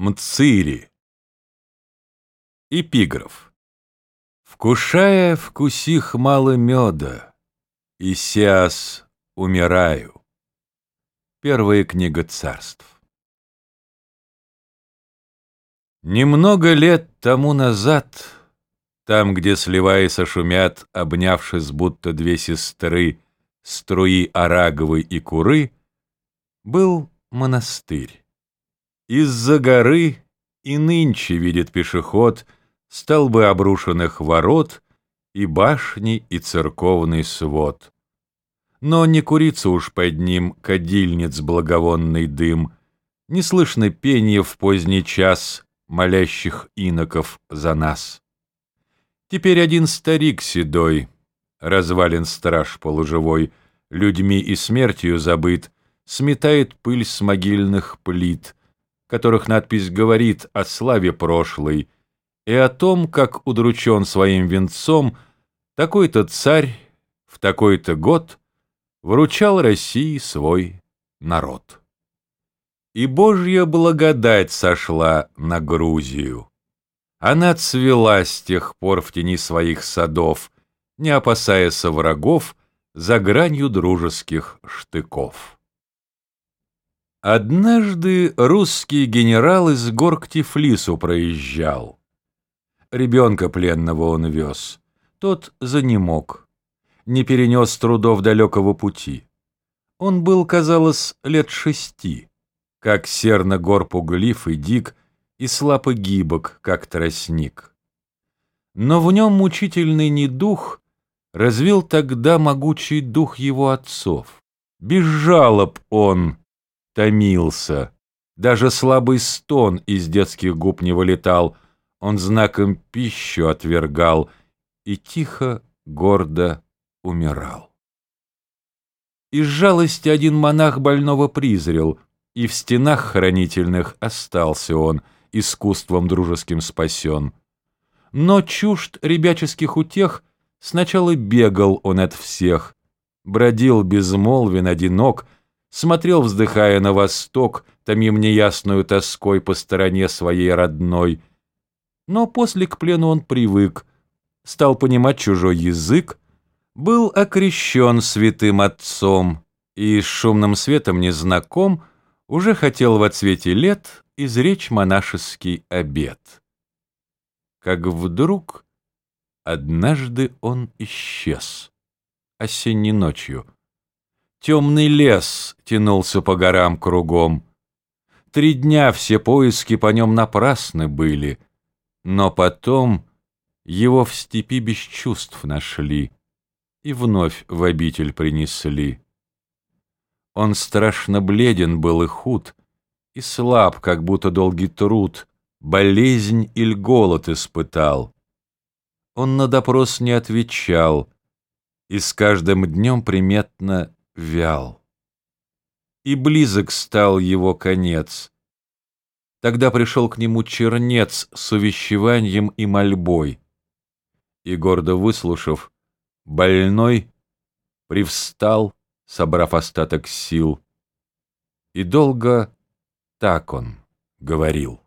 Мцири. Эпиграф. Вкушая, вкусих мало меда, И сеас умираю. Первая книга царств. Немного лет тому назад, Там, где сливаясь шумят, Обнявшись, будто две сестры, Струи Араговой и Куры, Был монастырь. Из-за горы и нынче видит пешеход Столбы обрушенных ворот И башни, и церковный свод. Но не курится уж под ним Кадильниц благовонный дым, Не слышно пения в поздний час Молящих иноков за нас. Теперь один старик седой, Развален страж полуживой, Людьми и смертью забыт, Сметает пыль с могильных плит — которых надпись говорит о славе прошлой и о том, как удручен своим венцом такой-то царь в такой-то год вручал России свой народ. И Божья благодать сошла на Грузию. Она цвела с тех пор в тени своих садов, не опасаясь врагов за гранью дружеских штыков. Однажды русский генерал из гор к Тифлису проезжал. Ребенка пленного он вез. Тот занемог, не перенес трудов далекого пути. Он был, казалось, лет шести, как серно гор пуглив и дик, и слаб гибок, как тростник. Но в нем мучительный недух развил тогда могучий дух его отцов. Без жалоб он, томился. Даже слабый стон из детских губ не вылетал, он знаком пищу отвергал и тихо, гордо умирал. Из жалости один монах больного призрел, и в стенах хранительных остался он, искусством дружеским спасен. Но чужд ребяческих утех сначала бегал он от всех, бродил безмолвен, одинок — Смотрел, вздыхая на восток, томим неясную тоской по стороне своей родной. Но после к плену он привык, стал понимать чужой язык, был окрещен святым отцом и с шумным светом незнаком уже хотел в отсвете лет изречь монашеский обет. Как вдруг однажды он исчез осенней ночью — Темный лес тянулся по горам кругом. Три дня все поиски по нем напрасны были, но потом его в степи без чувств нашли и вновь в обитель принесли. Он страшно бледен был и худ, и слаб, как будто долгий труд, болезнь или голод испытал. Он на допрос не отвечал, и с каждым днем приметно вял. И близок стал его конец. Тогда пришел к нему чернец с увещеванием и мольбой. И, гордо выслушав, больной привстал, собрав остаток сил. И долго так он говорил.